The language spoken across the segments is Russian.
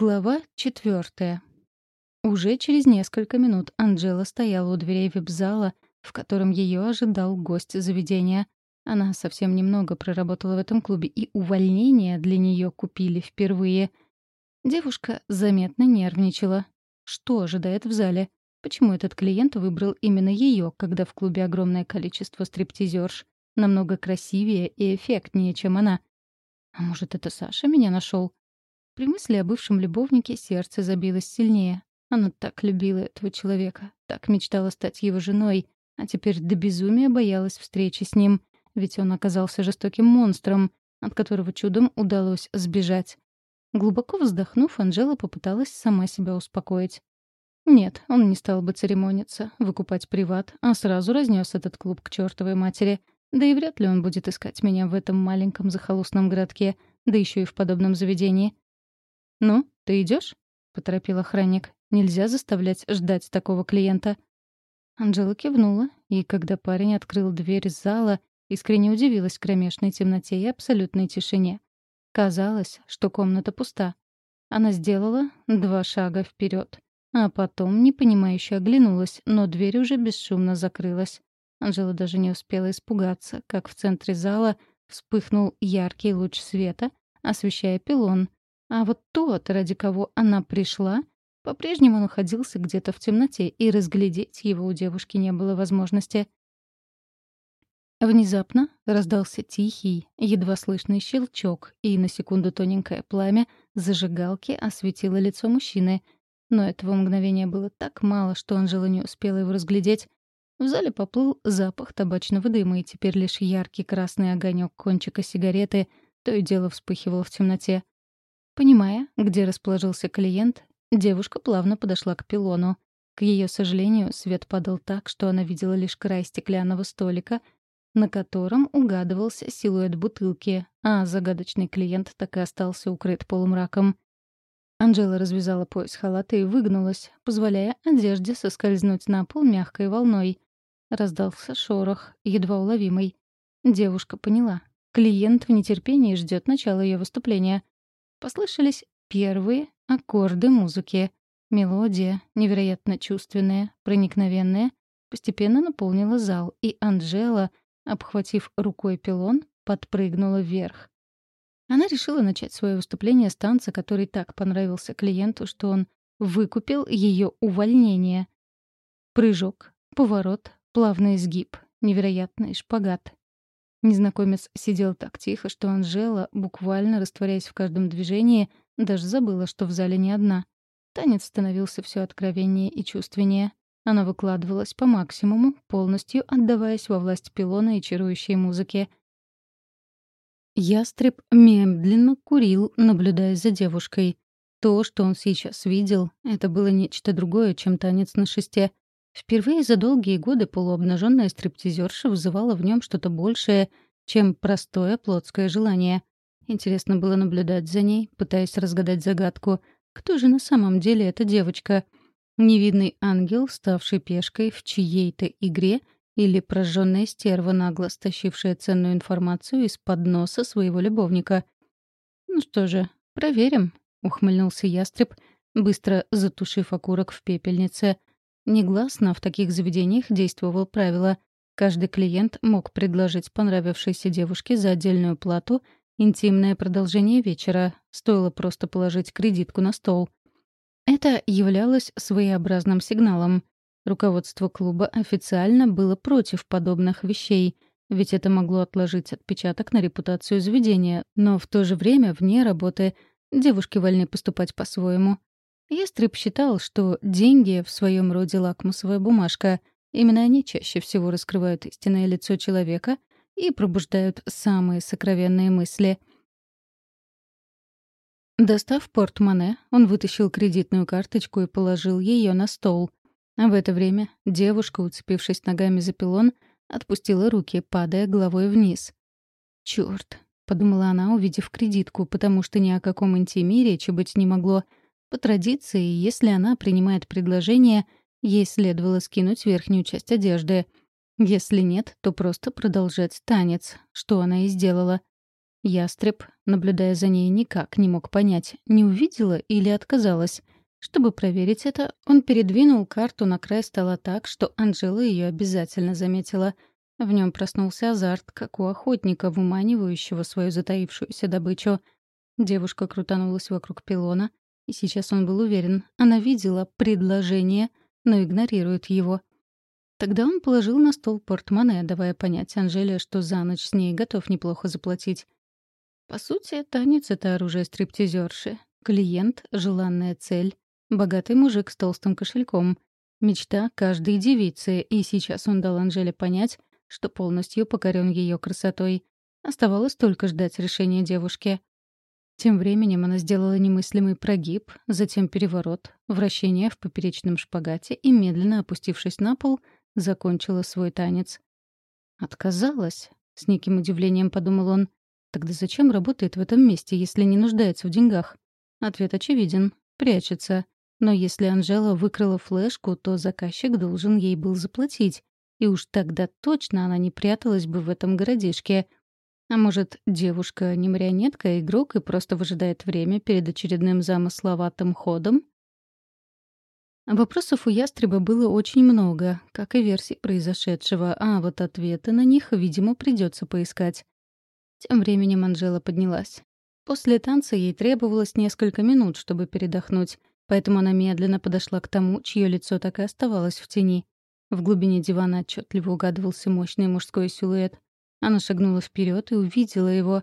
Глава четвертая. Уже через несколько минут Анжела стояла у дверей вип-зала, в котором ее ожидал гость заведения. Она совсем немного проработала в этом клубе, и увольнение для нее купили впервые. Девушка заметно нервничала. Что ожидает в зале? Почему этот клиент выбрал именно ее, когда в клубе огромное количество стриптизерш? Намного красивее и эффектнее, чем она. А может, это Саша меня нашел? При мысли о бывшем любовнике сердце забилось сильнее. Она так любила этого человека, так мечтала стать его женой, а теперь до безумия боялась встречи с ним, ведь он оказался жестоким монстром, от которого чудом удалось сбежать. Глубоко вздохнув, Анжела попыталась сама себя успокоить. Нет, он не стал бы церемониться, выкупать приват, а сразу разнес этот клуб к чертовой матери. Да и вряд ли он будет искать меня в этом маленьком захолустном городке, да еще и в подобном заведении. «Ну, ты идешь? поторопил охранник. «Нельзя заставлять ждать такого клиента». Анжела кивнула, и когда парень открыл дверь зала, искренне удивилась кромешной темноте и абсолютной тишине. Казалось, что комната пуста. Она сделала два шага вперед, а потом непонимающе оглянулась, но дверь уже бесшумно закрылась. Анжела даже не успела испугаться, как в центре зала вспыхнул яркий луч света, освещая пилон, а вот тот, ради кого она пришла, по-прежнему находился где-то в темноте, и разглядеть его у девушки не было возможности. Внезапно раздался тихий, едва слышный щелчок, и на секунду тоненькое пламя зажигалки осветило лицо мужчины. Но этого мгновения было так мало, что Анжела не успела его разглядеть. В зале поплыл запах табачного дыма, и теперь лишь яркий красный огонек кончика сигареты то и дело вспыхивал в темноте. Понимая, где расположился клиент, девушка плавно подошла к пилону. К ее сожалению, свет падал так, что она видела лишь край стеклянного столика, на котором угадывался силуэт бутылки, а загадочный клиент так и остался укрыт полумраком. Анжела развязала пояс халата и выгнулась, позволяя одежде соскользнуть на пол мягкой волной. Раздался шорох, едва уловимый. Девушка поняла. Клиент в нетерпении ждет начала ее выступления. Послышались первые аккорды музыки. Мелодия, невероятно чувственная, проникновенная, постепенно наполнила зал, и Анжела, обхватив рукой пилон, подпрыгнула вверх. Она решила начать свое выступление с танца, который так понравился клиенту, что он выкупил ее увольнение. Прыжок, поворот, плавный изгиб, невероятный шпагат. Незнакомец сидел так тихо, что Анжела, буквально растворяясь в каждом движении, даже забыла, что в зале не одна. Танец становился все откровеннее и чувственнее. Она выкладывалась по максимуму, полностью отдаваясь во власть пилона и чарующей музыки. Ястреб медленно курил, наблюдая за девушкой. То, что он сейчас видел, это было нечто другое, чем танец на шесте. Впервые за долгие годы полуобнаженная стриптизерша вызывала в нем что-то большее, чем простое плотское желание. Интересно было наблюдать за ней, пытаясь разгадать загадку. Кто же на самом деле эта девочка? Невидный ангел, ставший пешкой в чьей-то игре, или прожженная стерва, нагло стащившая ценную информацию из-под носа своего любовника? «Ну что же, проверим», — ухмыльнулся ястреб, быстро затушив окурок в пепельнице — Негласно в таких заведениях действовало правило. Каждый клиент мог предложить понравившейся девушке за отдельную плату интимное продолжение вечера, стоило просто положить кредитку на стол. Это являлось своеобразным сигналом. Руководство клуба официально было против подобных вещей, ведь это могло отложить отпечаток на репутацию заведения, но в то же время вне работы девушки вольны поступать по-своему. Ястреб считал, что деньги в своем роде лакмусовая бумажка. Именно они чаще всего раскрывают истинное лицо человека и пробуждают самые сокровенные мысли. Достав портмоне, он вытащил кредитную карточку и положил ее на стол. А в это время девушка, уцепившись ногами за пилон, отпустила руки, падая головой вниз. «Чёрт!» — подумала она, увидев кредитку, потому что ни о каком интиме речи быть не могло — по традиции, если она принимает предложение, ей следовало скинуть верхнюю часть одежды. Если нет, то просто продолжать танец, что она и сделала. Ястреб, наблюдая за ней, никак не мог понять, не увидела или отказалась. Чтобы проверить это, он передвинул карту на край стола так, что Анжела ее обязательно заметила. В нем проснулся азарт, как у охотника, выманивающего свою затаившуюся добычу. Девушка крутанулась вокруг пилона, и сейчас он был уверен, она видела предложение, но игнорирует его. Тогда он положил на стол портмоне, давая понять Анжеле, что за ночь с ней готов неплохо заплатить. По сути, танец — это оружие стриптизерши. Клиент — желанная цель. Богатый мужик с толстым кошельком. Мечта каждой девицы, и сейчас он дал Анжеле понять, что полностью покорен ее красотой. Оставалось только ждать решения девушки. Тем временем она сделала немыслимый прогиб, затем переворот, вращение в поперечном шпагате и, медленно опустившись на пол, закончила свой танец. «Отказалась?» — с неким удивлением подумал он. Тогда зачем работает в этом месте, если не нуждается в деньгах? Ответ очевиден. Прячется. Но если Анжела выкрала флешку, то заказчик должен ей был заплатить. И уж тогда точно она не пряталась бы в этом городишке. А может, девушка не марионетка, а игрок и просто выжидает время перед очередным замысловатым ходом? Вопросов у ястреба было очень много, как и версий произошедшего, а вот ответы на них, видимо, придется поискать. Тем временем Анжела поднялась. После танца ей требовалось несколько минут, чтобы передохнуть, поэтому она медленно подошла к тому, чье лицо так и оставалось в тени. В глубине дивана отчетливо угадывался мощный мужской силуэт. Она шагнула вперед и увидела его.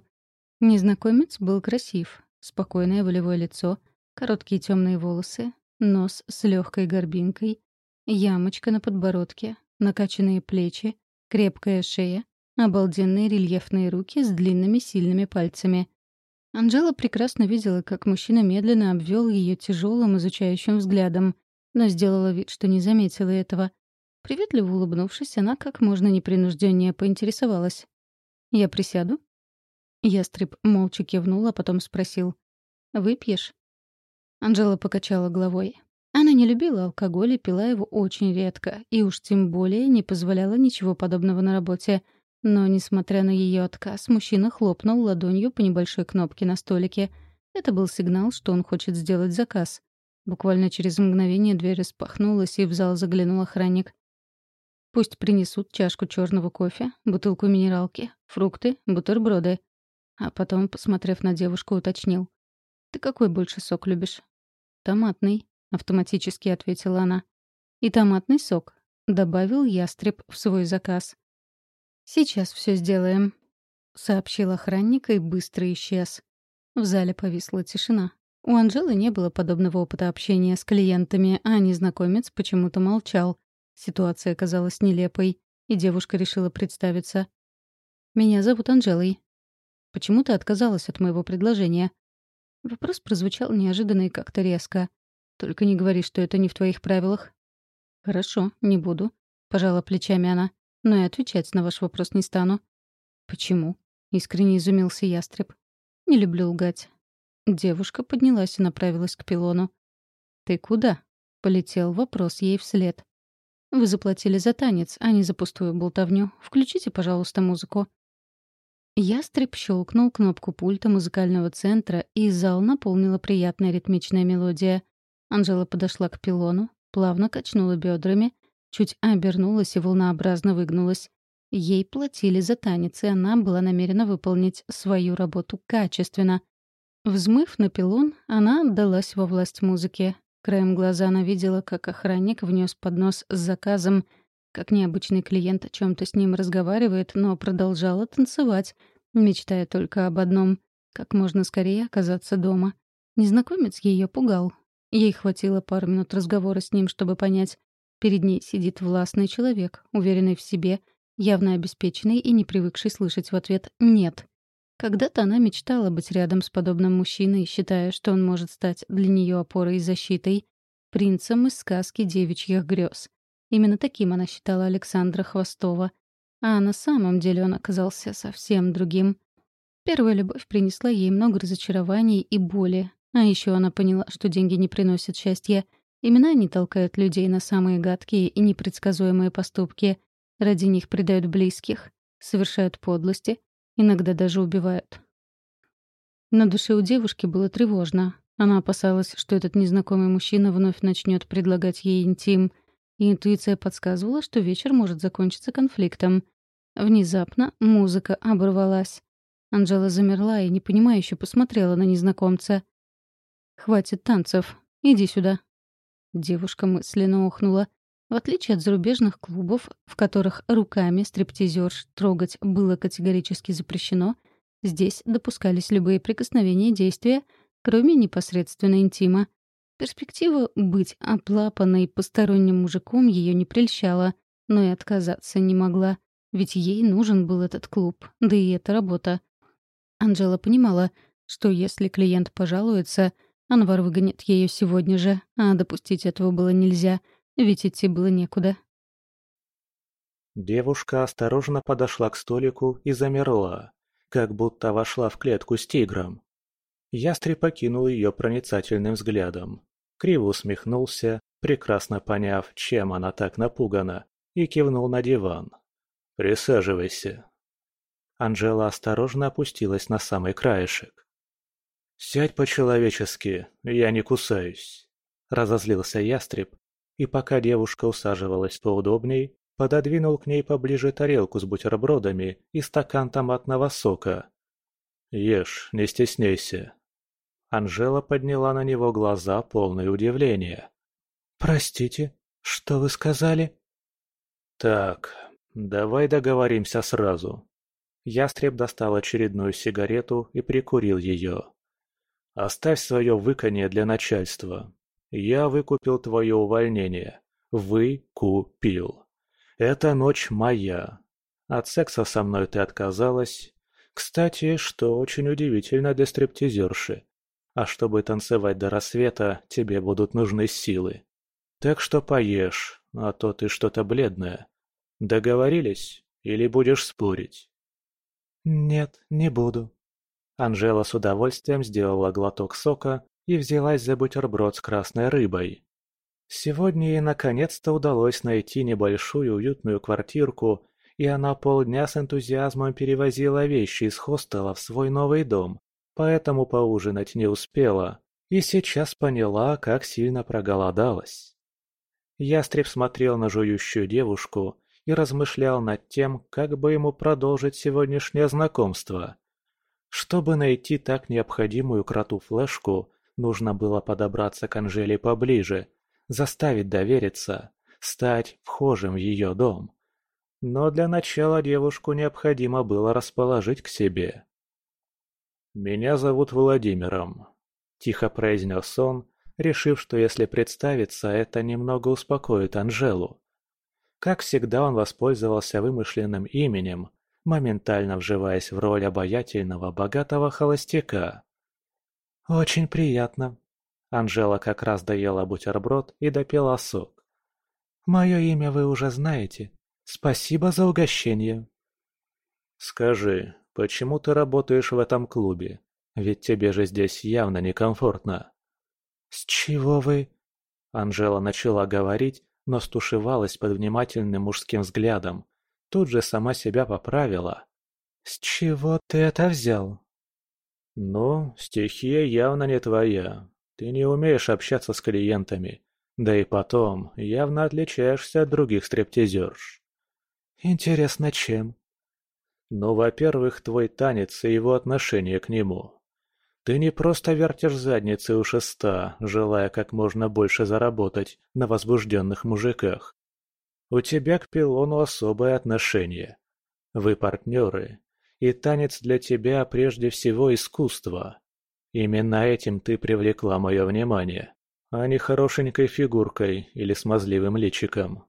Незнакомец был красив. Спокойное волевое лицо, короткие темные волосы, нос с легкой горбинкой, ямочка на подбородке, накачанные плечи, крепкая шея, Обалденные рельефные руки с длинными сильными пальцами. Анжела прекрасно видела, как мужчина медленно обвел ее тяжелым изучающим взглядом, но сделала вид, что не заметила этого. Приветливо улыбнувшись, она как можно непринужденнее поинтересовалась. «Я присяду?» Ястреб молча кивнул, а потом спросил. «Выпьешь?» Анжела покачала головой. Она не любила алкоголь и пила его очень редко, и уж тем более не позволяла ничего подобного на работе — но, несмотря на ее отказ, мужчина хлопнул ладонью по небольшой кнопке на столике. Это был сигнал, что он хочет сделать заказ. Буквально через мгновение дверь распахнулась, и в зал заглянул охранник. «Пусть принесут чашку черного кофе, бутылку минералки, фрукты, бутерброды». А потом, посмотрев на девушку, уточнил. «Ты какой больше сок любишь?» «Томатный», — автоматически ответила она. «И томатный сок», — добавил ястреб в свой заказ. «Сейчас все сделаем», — сообщил охранник и быстро исчез. В зале повисла тишина. У Анжелы не было подобного опыта общения с клиентами, а незнакомец почему-то молчал. Ситуация казалась нелепой, и девушка решила представиться. «Меня зовут Анжелой. Почему ты отказалась от моего предложения?» Вопрос прозвучал неожиданно и как-то резко. «Только не говори, что это не в твоих правилах». «Хорошо, не буду», — пожала плечами она но и отвечать на ваш вопрос не стану». «Почему?» — искренне изумился ястреб. «Не люблю лгать». Девушка поднялась и направилась к пилону. «Ты куда?» — полетел вопрос ей вслед. «Вы заплатили за танец, а не за пустую болтовню. Включите, пожалуйста, музыку». Ястреб щелкнул кнопку пульта музыкального центра, и зал наполнила приятная ритмичная мелодия. Анжела подошла к пилону, плавно качнула бедрами чуть обернулась и волнообразно выгнулась. Ей платили за танец, и она была намерена выполнить свою работу качественно. Взмыв на пилон, она отдалась во власть музыки. Краем глаза она видела, как охранник внес поднос с заказом, как необычный клиент о чем то с ним разговаривает, но продолжала танцевать, мечтая только об одном — как можно скорее оказаться дома. Незнакомец ее пугал. Ей хватило пару минут разговора с ним, чтобы понять, Перед ней сидит властный человек, уверенный в себе, явно обеспеченный и не привыкший слышать в ответ «нет». Когда-то она мечтала быть рядом с подобным мужчиной, считая, что он может стать для нее опорой и защитой, принцем из сказки девичьих грез. Именно таким она считала Александра Хвостова. А на самом деле он оказался совсем другим. Первая любовь принесла ей много разочарований и боли. А еще она поняла, что деньги не приносят счастья, Именно они толкают людей на самые гадкие и непредсказуемые поступки. Ради них предают близких, совершают подлости, иногда даже убивают. На душе у девушки было тревожно. Она опасалась, что этот незнакомый мужчина вновь начнет предлагать ей интим. И интуиция подсказывала, что вечер может закончиться конфликтом. Внезапно музыка оборвалась. Анжела замерла и непонимающе посмотрела на незнакомца. «Хватит танцев. Иди сюда». Девушка мысленно охнула. В отличие от зарубежных клубов, в которых руками стриптизерш трогать было категорически запрещено, здесь допускались любые прикосновения и действия, кроме непосредственно интима. Перспектива быть оплапанной посторонним мужиком ее не прельщала, но и отказаться не могла, ведь ей нужен был этот клуб, да и эта работа. Анжела понимала, что если клиент пожалуется, Анвар выгонит ее сегодня же, а допустить этого было нельзя, ведь идти было некуда. Девушка осторожно подошла к столику и замерла, как будто вошла в клетку с тигром. Ястреб покинул ее проницательным взглядом. Криво усмехнулся, прекрасно поняв, чем она так напугана, и кивнул на диван. «Присаживайся». Анжела осторожно опустилась на самый краешек. «Сядь по-человечески, я не кусаюсь», — разозлился ястреб, и пока девушка усаживалась поудобней, пододвинул к ней поближе тарелку с бутербродами и стакан томатного сока. «Ешь, не стесняйся». Анжела подняла на него глаза, полные удивления. «Простите, что вы сказали?» «Так, давай договоримся сразу». Ястреб достал очередную сигарету и прикурил ее. «Оставь свое выканье для начальства. Я выкупил твое увольнение. Выкупил. Эта ночь моя. От секса со мной ты отказалась. Кстати, что очень удивительно для стриптизерши. А чтобы танцевать до рассвета, тебе будут нужны силы. Так что поешь, а то ты что-то бледное. Договорились? Или будешь спорить? Нет, не буду. Анжела с удовольствием сделала глоток сока и взялась за бутерброд с красной рыбой. Сегодня ей наконец-то удалось найти небольшую уютную квартирку, и она полдня с энтузиазмом перевозила вещи из хостела в свой новый дом, поэтому поужинать не успела, и сейчас поняла, как сильно проголодалась. Ястреб смотрел на жующую девушку и размышлял над тем, как бы ему продолжить сегодняшнее знакомство. Чтобы найти так необходимую кроту флешку, Нужно было подобраться к Анжеле поближе, заставить довериться, стать вхожим в ее дом. Но для начала девушку необходимо было расположить к себе. «Меня зовут Владимиром», – тихо произнес он, решив, что если представиться, это немного успокоит Анжелу. Как всегда он воспользовался вымышленным именем, моментально вживаясь в роль обаятельного богатого холостяка. «Очень приятно». Анжела как раз доела бутерброд и допила сок. «Мое имя вы уже знаете. Спасибо за угощение». «Скажи, почему ты работаешь в этом клубе? Ведь тебе же здесь явно некомфортно». «С чего вы...» Анжела начала говорить, но стушевалась под внимательным мужским взглядом. Тут же сама себя поправила. «С чего ты это взял?» «Ну, стихия явно не твоя. Ты не умеешь общаться с клиентами. Да и потом, явно отличаешься от других стриптизерш». «Интересно, чем?» «Ну, во-первых, твой танец и его отношение к нему. Ты не просто вертишь задницы у шеста, желая как можно больше заработать на возбужденных мужиках. У тебя к пилону особое отношение. Вы партнеры, и танец для тебя прежде всего искусство. Именно этим ты привлекла мое внимание, а не хорошенькой фигуркой или смазливым личиком.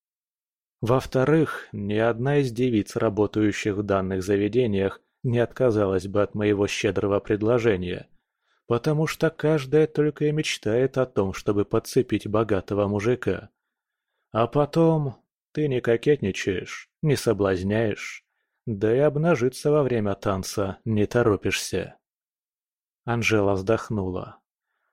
Во-вторых, ни одна из девиц, работающих в данных заведениях, не отказалась бы от моего щедрого предложения, потому что каждая только и мечтает о том, чтобы подцепить богатого мужика. А потом ты не кокетничаешь, не соблазняешь, да и обнажиться во время танца не торопишься. Анжела вздохнула.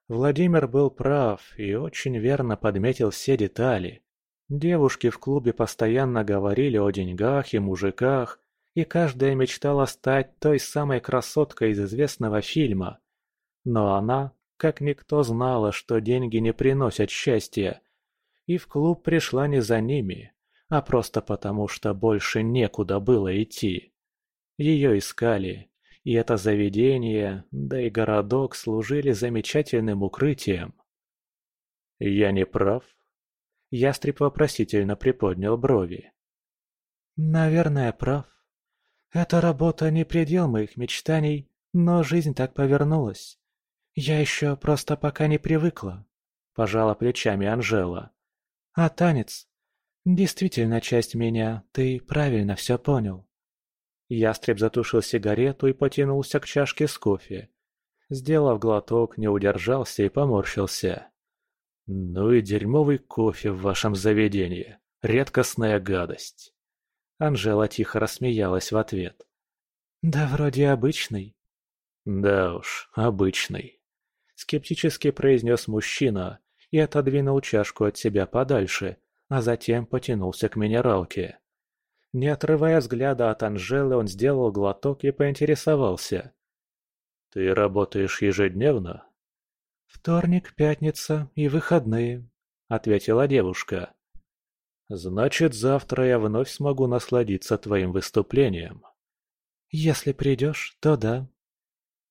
Владимир был прав и очень верно подметил все детали. Девушки в клубе постоянно говорили о деньгах и мужиках, и каждая мечтала стать той самой красоткой из известного фильма, Но она, как никто, знала, что деньги не приносят счастья, и в клуб пришла не за ними, а просто потому, что больше некуда было идти. Ее искали, и это заведение, да и городок служили замечательным укрытием. «Я не прав?» Ястреб вопросительно приподнял брови. «Наверное, прав. Эта работа не предел моих мечтаний, но жизнь так повернулась. Я еще просто пока не привыкла», — пожала плечами Анжела. «А танец? Действительно часть меня, ты правильно все понял». Ястреб затушил сигарету и потянулся к чашке с кофе. Сделав глоток, не удержался и поморщился. «Ну и дерьмовый кофе в вашем заведении. Редкостная гадость». Анжела тихо рассмеялась в ответ. «Да вроде обычный». «Да уж, обычный», — скептически произнес мужчина и отодвинул чашку от себя подальше, а затем потянулся к минералке. Не отрывая взгляда от Анжелы, он сделал глоток и поинтересовался. «Ты работаешь ежедневно?» «Вторник, пятница и выходные», — ответила девушка. «Значит, завтра я вновь смогу насладиться твоим выступлением». «Если придешь, то да».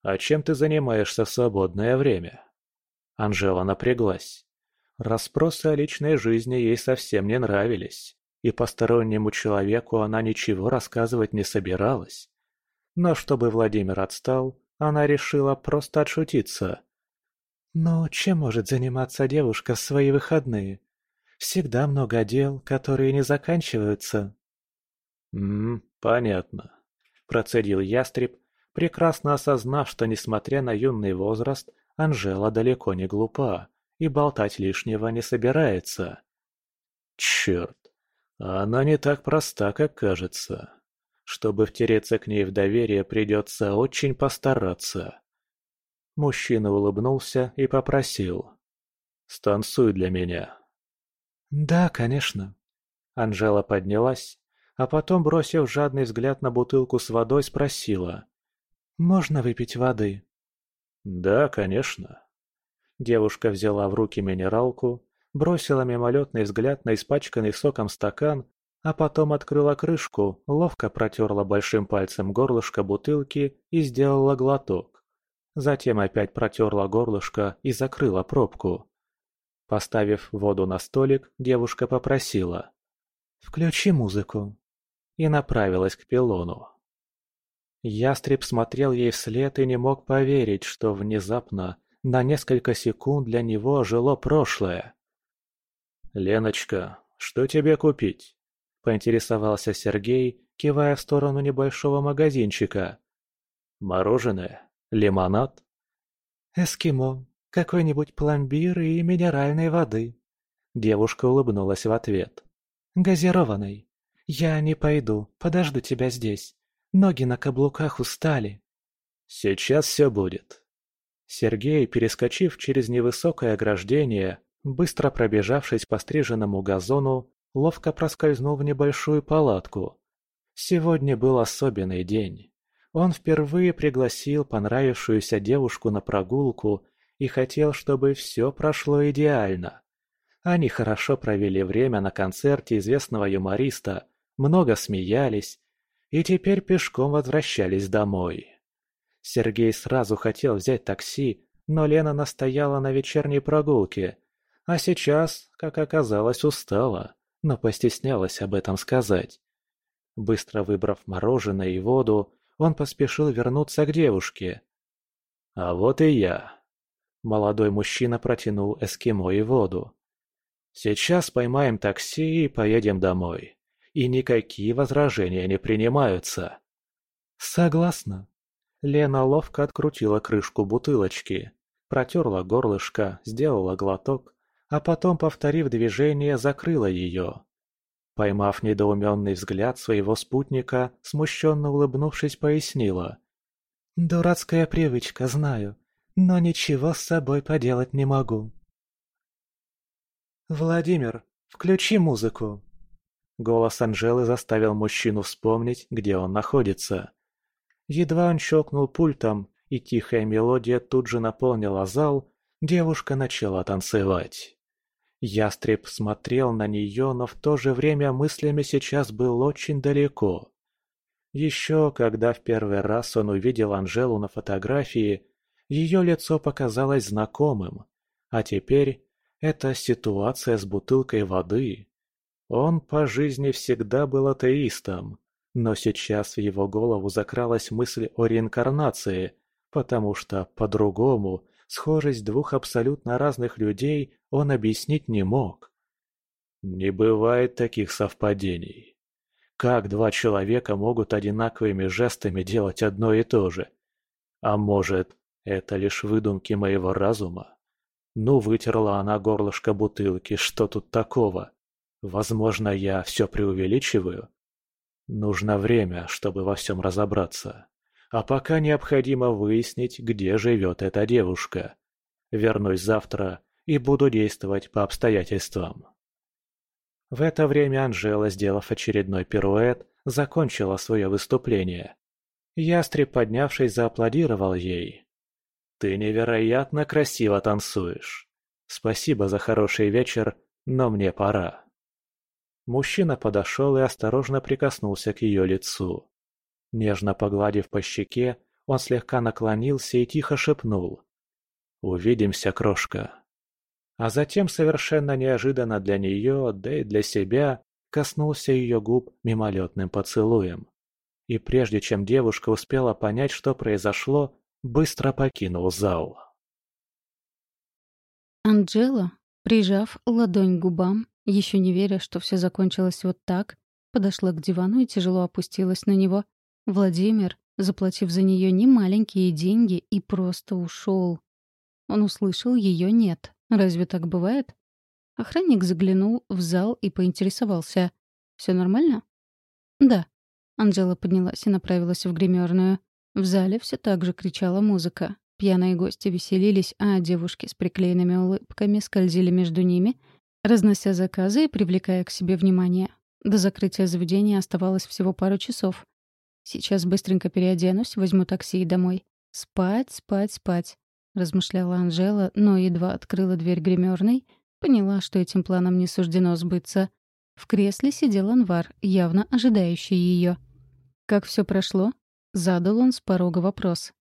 «А чем ты занимаешься в свободное время?» Анжела напряглась. Расспросы о личной жизни ей совсем не нравились и постороннему человеку она ничего рассказывать не собиралась. Но чтобы Владимир отстал, она решила просто отшутиться. «Но чем может заниматься девушка в свои выходные? Всегда много дел, которые не заканчиваются». «Ммм, понятно», – процедил ястреб, прекрасно осознав, что, несмотря на юный возраст, Анжела далеко не глупа и болтать лишнего не собирается. «Черт, она не так проста, как кажется. Чтобы втереться к ней в доверие, придется очень постараться. Мужчина улыбнулся и попросил. «Станцуй для меня». «Да, конечно». Анжела поднялась, а потом, бросив жадный взгляд на бутылку с водой, спросила. «Можно выпить воды?» «Да, конечно». Девушка взяла в руки минералку, бросила мимолетный взгляд на испачканный соком стакан, а потом открыла крышку, ловко протерла большим пальцем горлышко бутылки и сделала глоток. Затем опять протерла горлышко и закрыла пробку. Поставив воду на столик, девушка попросила «Включи музыку» и направилась к пилону. Ястреб смотрел ей вслед и не мог поверить, что внезапно, на несколько секунд для него жило прошлое. «Леночка, что тебе купить?» – поинтересовался Сергей, кивая в сторону небольшого магазинчика. «Мороженое? Лимонад?» «Эскимо. Какой-нибудь пломбир и минеральной воды». Девушка улыбнулась в ответ. «Газированной. Я не пойду, подожду тебя здесь. Ноги на каблуках устали». «Сейчас все будет». Сергей, перескочив через невысокое ограждение, Быстро пробежавшись по стриженному газону, ловко проскользнул в небольшую палатку. Сегодня был особенный день. Он впервые пригласил понравившуюся девушку на прогулку и хотел, чтобы все прошло идеально. Они хорошо провели время на концерте известного юмориста, много смеялись и теперь пешком возвращались домой. Сергей сразу хотел взять такси, но Лена настояла на вечерней прогулке, а сейчас, как оказалось, устала, но постеснялась об этом сказать. Быстро выбрав мороженое и воду, он поспешил вернуться к девушке. «А вот и я». Молодой мужчина протянул эскимо и воду. «Сейчас поймаем такси и поедем домой. И никакие возражения не принимаются». «Согласна». Лена ловко открутила крышку бутылочки, протерла горлышко, сделала глоток а потом, повторив движение, закрыла ее. Поймав недоуменный взгляд своего спутника, смущенно улыбнувшись, пояснила. «Дурацкая привычка, знаю, но ничего с собой поделать не могу». «Владимир, включи музыку!» Голос Анжелы заставил мужчину вспомнить, где он находится. Едва он щелкнул пультом, и тихая мелодия тут же наполнила зал, девушка начала танцевать. Ястреб смотрел на нее, но в то же время мыслями сейчас был очень далеко. Еще когда в первый раз он увидел Анжелу на фотографии, ее лицо показалось знакомым, а теперь эта ситуация с бутылкой воды. Он по жизни всегда был атеистом, но сейчас в его голову закралась мысль о реинкарнации, потому что, по-другому, схожесть двух абсолютно разных людей он объяснить не мог. Не бывает таких совпадений. Как два человека могут одинаковыми жестами делать одно и то же? А может, это лишь выдумки моего разума? Ну, вытерла она горлышко бутылки, что тут такого? Возможно, я все преувеличиваю? Нужно время, чтобы во всем разобраться. А пока необходимо выяснить, где живет эта девушка. Вернусь завтра и буду действовать по обстоятельствам. В это время Анжела, сделав очередной пируэт, закончила свое выступление. Ястреб, поднявшись, зааплодировал ей. «Ты невероятно красиво танцуешь. Спасибо за хороший вечер, но мне пора». Мужчина подошел и осторожно прикоснулся к ее лицу. Нежно погладив по щеке, он слегка наклонился и тихо шепнул. «Увидимся, крошка». А затем совершенно неожиданно для нее, да и для себя, коснулся ее губ мимолетным поцелуем. И прежде чем девушка успела понять, что произошло, быстро покинул зал. Анджела, прижав ладонь к губам, еще не веря, что все закончилось вот так, подошла к дивану и тяжело опустилась на него. Владимир, заплатив за нее немаленькие деньги, и просто ушел. Он услышал ее «нет». Разве так бывает? Охранник заглянул в зал и поинтересовался. «Все нормально?» «Да». Анжела поднялась и направилась в гримерную. В зале все так же кричала музыка. Пьяные гости веселились, а девушки с приклеенными улыбками скользили между ними, разнося заказы и привлекая к себе внимание. До закрытия заведения оставалось всего пару часов. Сейчас быстренько переоденусь, возьму такси и домой. Спать, спать, спать, размышляла Анжела, но едва открыла дверь гримерной, поняла, что этим планом не суждено сбыться. В кресле сидел Анвар, явно ожидающий ее. Как все прошло? Задал он с порога вопрос.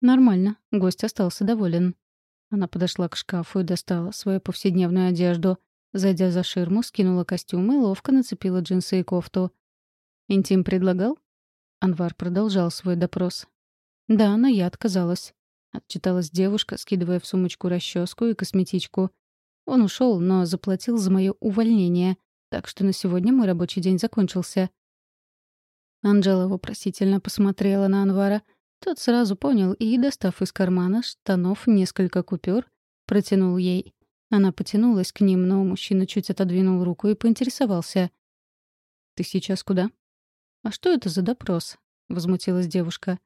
Нормально, гость остался доволен. Она подошла к шкафу и достала свою повседневную одежду. Зайдя за ширму, скинула костюм и ловко нацепила джинсы и кофту. «Интим предлагал?» Анвар продолжал свой допрос. «Да, но я отказалась», — отчиталась девушка, скидывая в сумочку расческу и косметичку. Он ушел, но заплатил за мое увольнение, так что на сегодня мой рабочий день закончился. Анжела вопросительно посмотрела на Анвара. Тот сразу понял и, достав из кармана штанов несколько купюр, протянул ей. Она потянулась к ним, но мужчина чуть отодвинул руку и поинтересовался. «Ты сейчас куда?» «А что это за допрос?» — возмутилась девушка.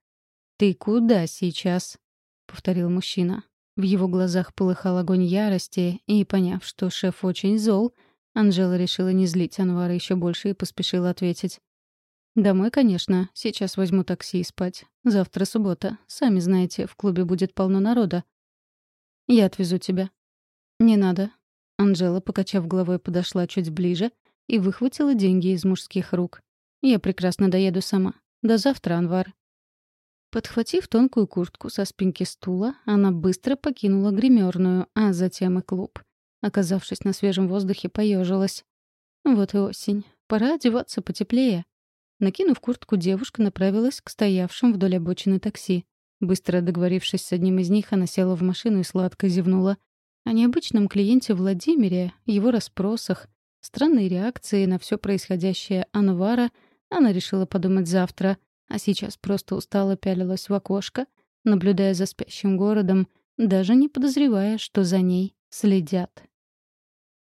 «Ты куда сейчас?» — повторил мужчина. В его глазах полыхал огонь ярости, и, поняв, что шеф очень зол, Анжела решила не злить Анвара еще больше и поспешила ответить. «Домой, конечно. Сейчас возьму такси и спать. Завтра суббота. Сами знаете, в клубе будет полно народа. Я отвезу тебя». «Не надо». Анжела, покачав головой, подошла чуть ближе и выхватила деньги из мужских рук. Я прекрасно доеду сама. До завтра, Анвар. Подхватив тонкую куртку со спинки стула, она быстро покинула гримерную, а затем и клуб. Оказавшись на свежем воздухе, поежилась. Вот и осень. Пора одеваться потеплее. Накинув куртку, девушка направилась к стоявшим вдоль обочины такси. Быстро договорившись с одним из них, она села в машину и сладко зевнула. О необычном клиенте Владимире, его расспросах, странной реакции на все происходящее Анвара — она решила подумать завтра, а сейчас просто устало пялилась в окошко, наблюдая за спящим городом, даже не подозревая, что за ней следят.